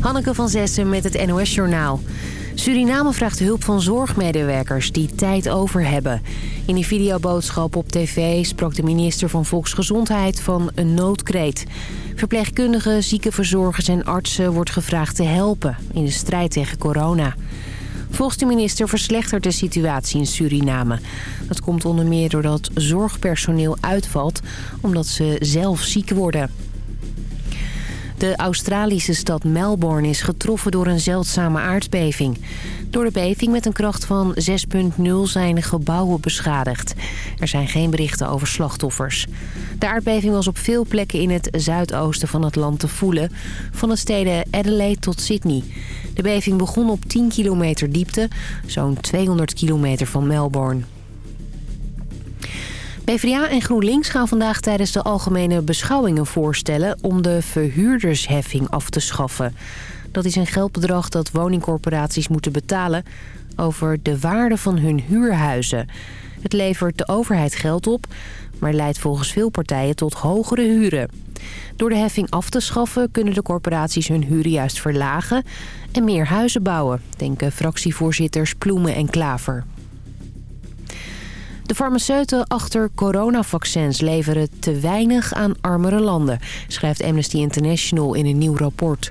Hanneke van Zessen met het NOS Journaal. Suriname vraagt hulp van zorgmedewerkers die tijd over hebben. In die videoboodschap op tv sprak de minister van Volksgezondheid van een noodkreet. Verpleegkundigen, ziekenverzorgers en artsen wordt gevraagd te helpen in de strijd tegen corona. Volgens de minister verslechtert de situatie in Suriname. Dat komt onder meer doordat zorgpersoneel uitvalt omdat ze zelf ziek worden. De Australische stad Melbourne is getroffen door een zeldzame aardbeving. Door de beving met een kracht van 6,0 zijn gebouwen beschadigd. Er zijn geen berichten over slachtoffers. De aardbeving was op veel plekken in het zuidoosten van het land te voelen. Van de steden Adelaide tot Sydney. De beving begon op 10 kilometer diepte, zo'n 200 kilometer van Melbourne. PvdA en GroenLinks gaan vandaag tijdens de algemene beschouwingen voorstellen... om de verhuurdersheffing af te schaffen. Dat is een geldbedrag dat woningcorporaties moeten betalen... over de waarde van hun huurhuizen. Het levert de overheid geld op, maar leidt volgens veel partijen tot hogere huren. Door de heffing af te schaffen kunnen de corporaties hun huren juist verlagen... en meer huizen bouwen, denken fractievoorzitters Ploemen en Klaver. De farmaceuten achter coronavaccins leveren te weinig aan armere landen, schrijft Amnesty International in een nieuw rapport.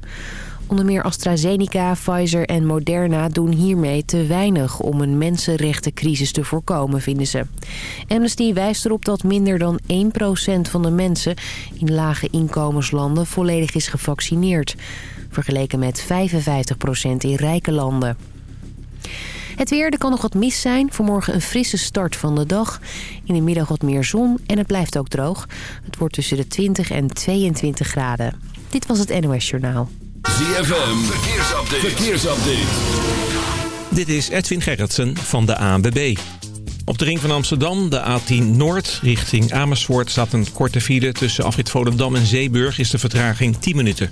Onder meer AstraZeneca, Pfizer en Moderna doen hiermee te weinig om een mensenrechtencrisis te voorkomen, vinden ze. Amnesty wijst erop dat minder dan 1% van de mensen in lage inkomenslanden volledig is gevaccineerd. Vergeleken met 55% in rijke landen. Het weer, er kan nog wat mis zijn. Vanmorgen een frisse start van de dag. In de middag wat meer zon en het blijft ook droog. Het wordt tussen de 20 en 22 graden. Dit was het NOS Journaal. ZFM, verkeersupdate. verkeersupdate. Dit is Edwin Gerritsen van de ANWB. Op de ring van Amsterdam, de A10 Noord, richting Amersfoort... staat een korte file tussen afrit Volendam en Zeeburg... is de vertraging 10 minuten.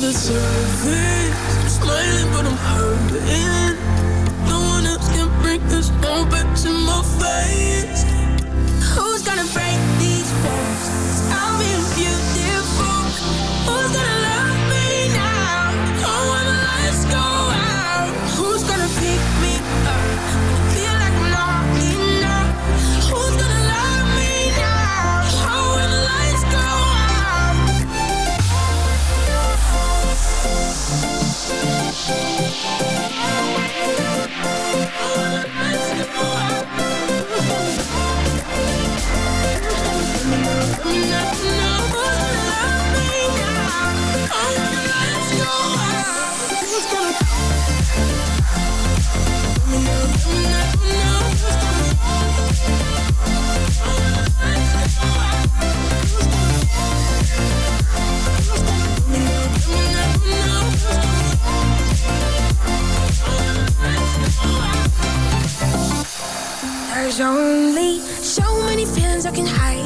the surface. I'm smiling, but I'm hurting. No one else can bring this home back to my face. Who's gonna break? Only So many feelings I can hide.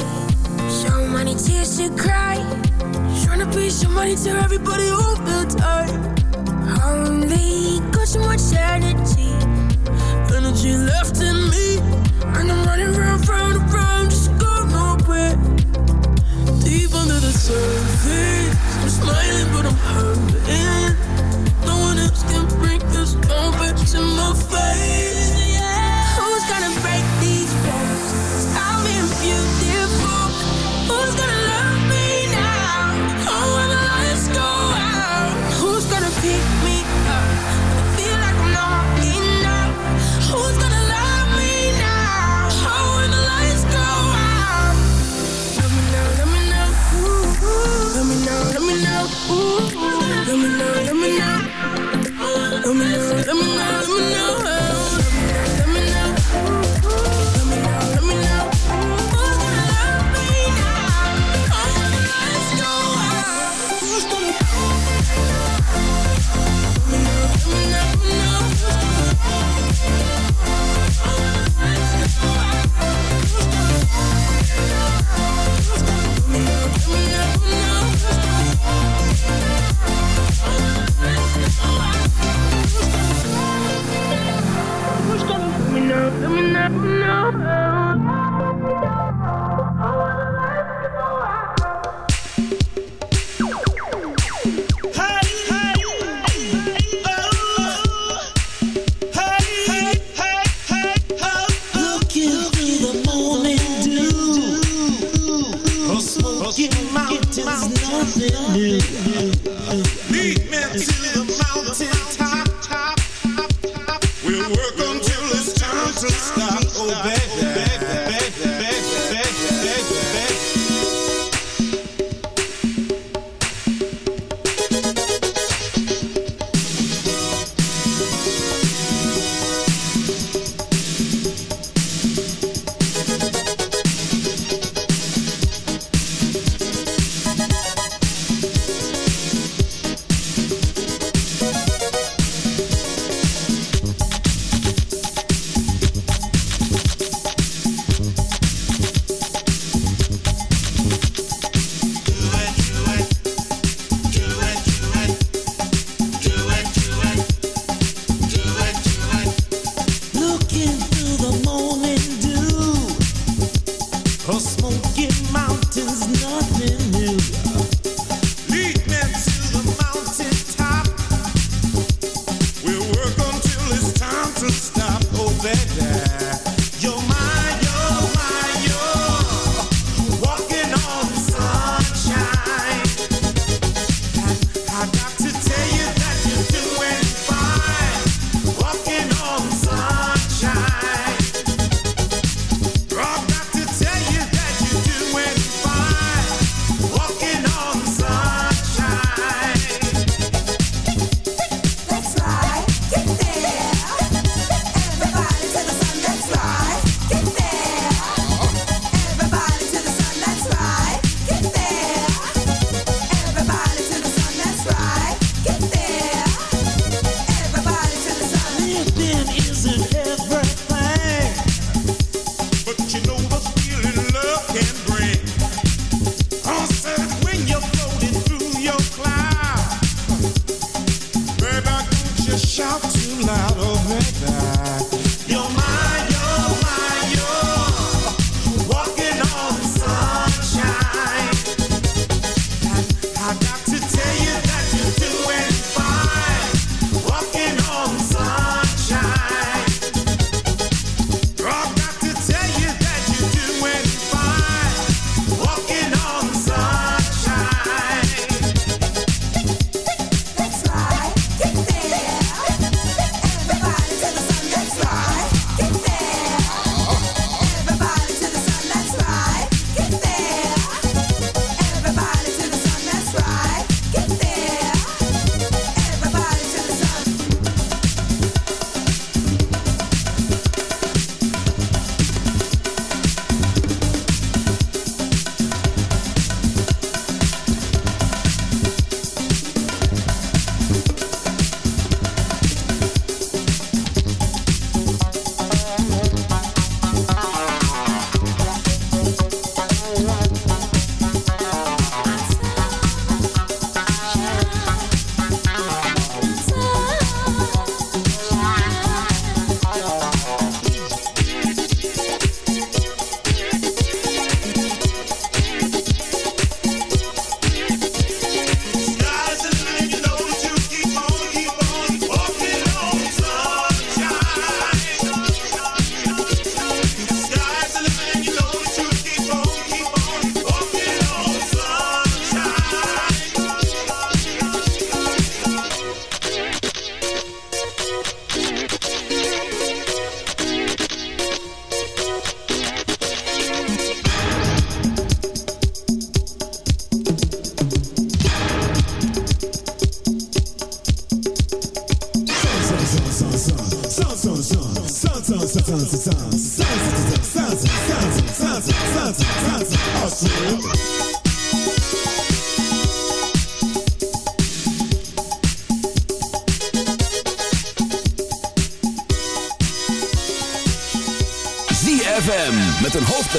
So many tears to cry. Trying to be somebody to everybody all the time Only got so much energy. Energy left in me. And I'm running round, round, round Just going nowhere. Deep under the surface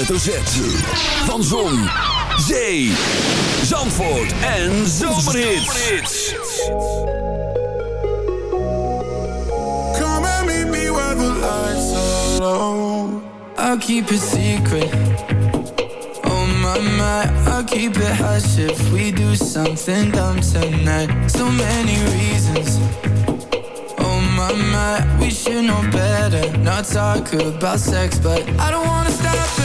hoofdletter. Van Zon, Zee, Zandvoort en. Come and meet me where the lights are low. I'll keep it secret. Oh my my, I'll keep it hush if we do something dumb tonight. So many reasons. Oh my my, we should know better. Not talk about sex, but I don't wanna stop it.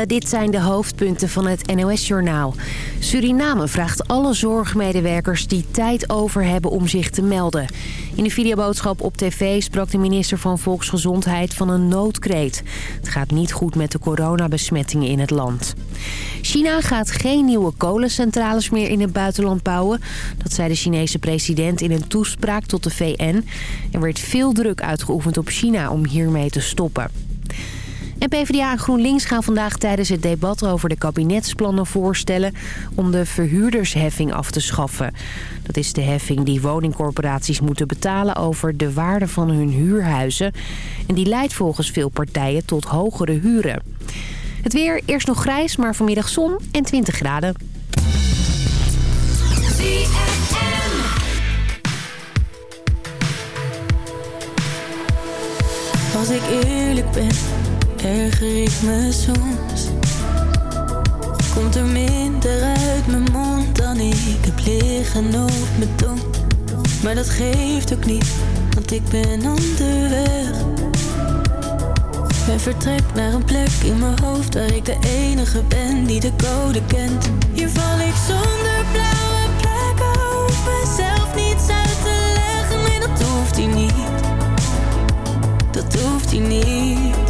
Goedemorgen, dit zijn de hoofdpunten van het NOS-journaal. Suriname vraagt alle zorgmedewerkers die tijd over hebben om zich te melden. In de videoboodschap op tv sprak de minister van Volksgezondheid van een noodkreet. Het gaat niet goed met de coronabesmettingen in het land. China gaat geen nieuwe kolencentrales meer in het buitenland bouwen. Dat zei de Chinese president in een toespraak tot de VN. Er werd veel druk uitgeoefend op China om hiermee te stoppen. En PvdA en GroenLinks gaan vandaag tijdens het debat over de kabinetsplannen voorstellen om de verhuurdersheffing af te schaffen. Dat is de heffing die woningcorporaties moeten betalen over de waarde van hun huurhuizen. En die leidt volgens veel partijen tot hogere huren. Het weer eerst nog grijs, maar vanmiddag zon en 20 graden. Als ik eerlijk ben, erger ik me soms. Komt er minder uit mijn mond dan ik heb liggen op mijn tong. Maar dat geeft ook niet, want ik ben onderweg. En vertrek naar een plek in mijn hoofd waar ik de enige ben die de code kent. Hier val ik zonder blauwe plekken, hoef mezelf niets uit te leggen. Nee, dat hoeft hij niet dat hoeft hij niet.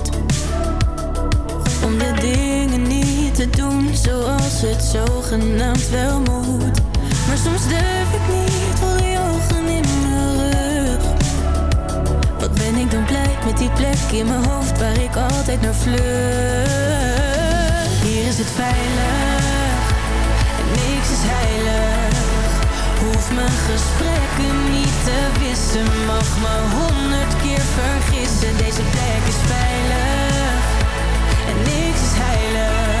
Het zogenaamd wel moet. Maar soms durf ik niet, voel die ogen in mijn rug. Wat ben ik dan blij met die plek in mijn hoofd waar ik altijd naar vlucht. Hier is het veilig niks is heilig. Hoef mijn gesprekken niet te wissen. Mag me honderd keer vergissen. Deze plek is veilig. En niks is heilig.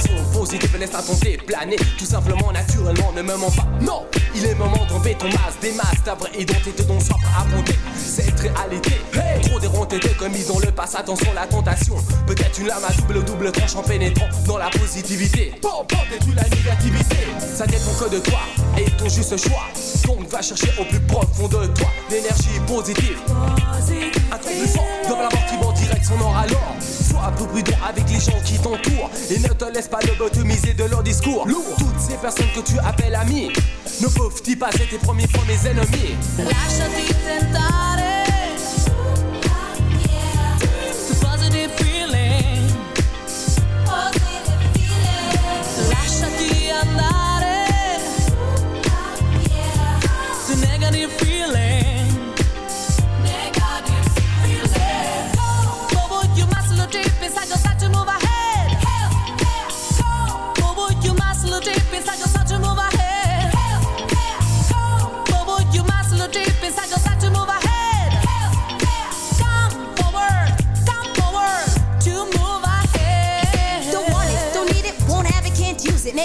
Tes vibrations positives, laisse-toi tenter, planer tout simplement, naturellement, ne me mens pas. Non, il est moment d'enlever ton masque, des masques, ta vraie identité, ton soif à affronter cette réalité. Trop déronté, t'es commis dans le passé, attention la tentation. Peut-être une lame à double double tranche en pénétrant dans la positivité. Bon, bon, détruis la négativité. Ça dépend que de toi et ton juste choix. Donc va chercher au plus profond de toi l'énergie positive. Un la mort qui va en direction nord alors. Un peu prudent avec les gens qui t'entourent et ne te laisse pas lobotomiser de leur discours. Lourd. Toutes ces personnes que tu appelles amis ne peuvent-ils pas être tes premiers fois mes ennemis? Lasciati tentare.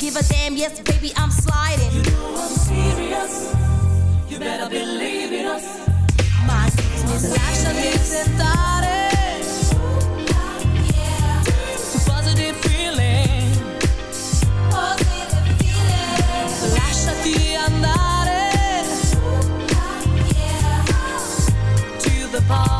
Give a damn, yes, baby, I'm sliding. You know I'm serious. You better believe in us. My business. Lasciati tentare. To positive feeling. Lasciati andare. To the positive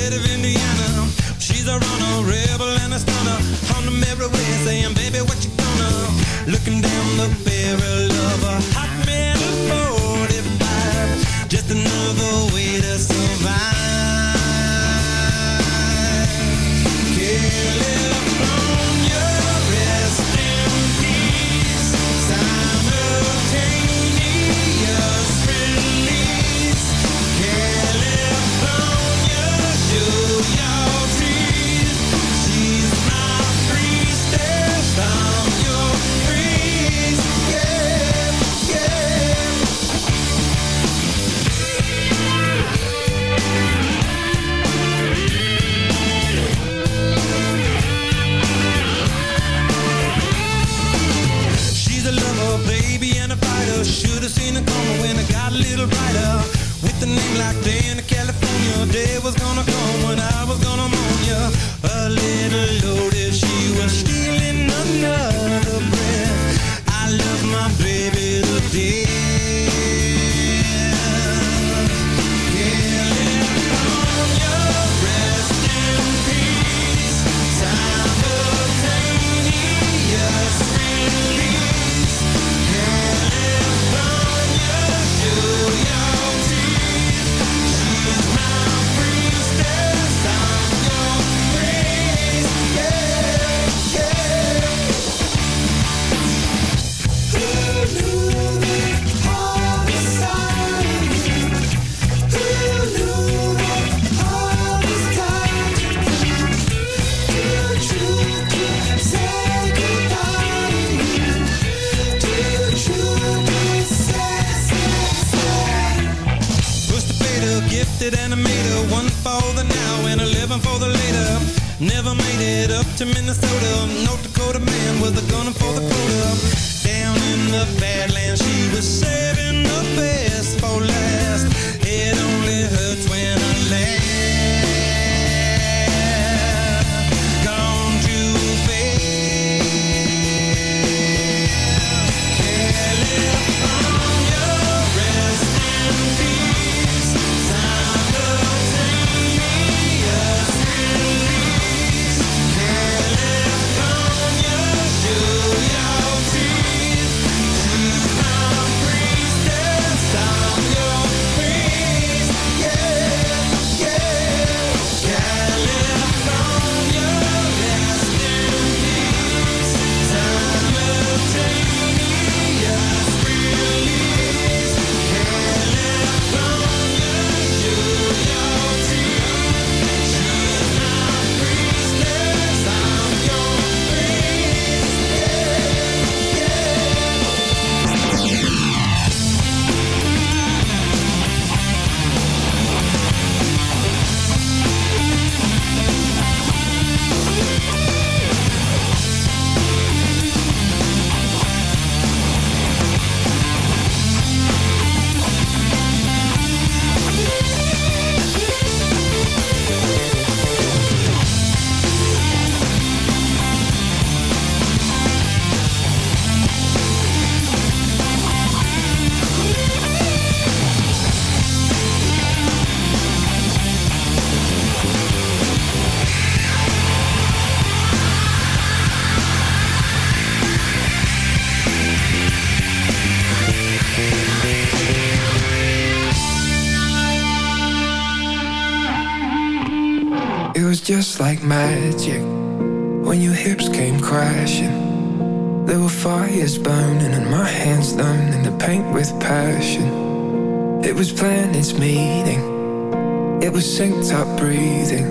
the barrel magic when your hips came crashing. There were fires burning and my hands learning to paint with passion. It was planets meeting, it was synced up breathing.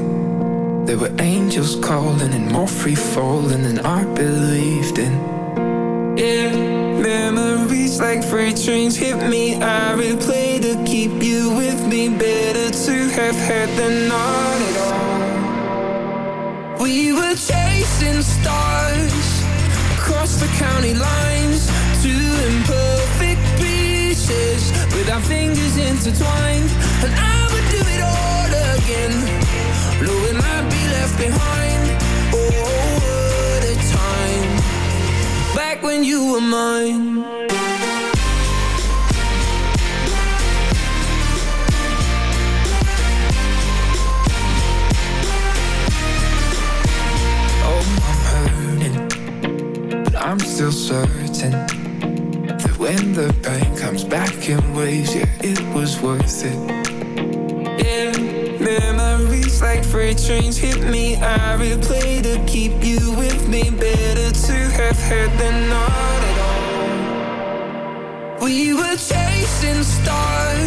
There were angels calling and more free falling than I believed in. Yeah, memories like freight trains hit me. I replay to keep you with me. Better to have had than not. We were chasing stars across the county lines, pieces with our fingers intertwined. And I would do it all again, knowing I'd be left behind. Oh, what a time back when you were mine. I'm still certain that when the pain comes back in waves, yeah, it was worth it. Yeah, memories like freight trains hit me. I replay to keep you with me. Better to have had than not at all. We were chasing stars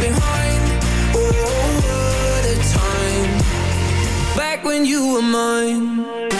behind. Oh, what a time back when you were mine. Back when you were mine.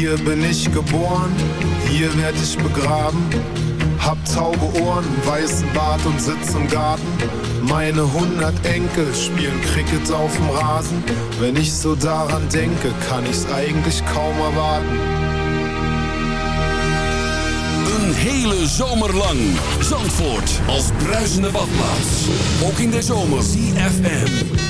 Hier bin ich geboren, hier werd ich begraben. Hab taube Ohren, weißen Bart und sitz im Garten. Meine hundert Enkel spielen Cricket auf dem Rasen. Wenn ich so daran denke, kann ich's eigentlich kaum erwarten. Een hele zomer lang. Zandvoort als bruisende badplaats. Ook in de zomer. CFM.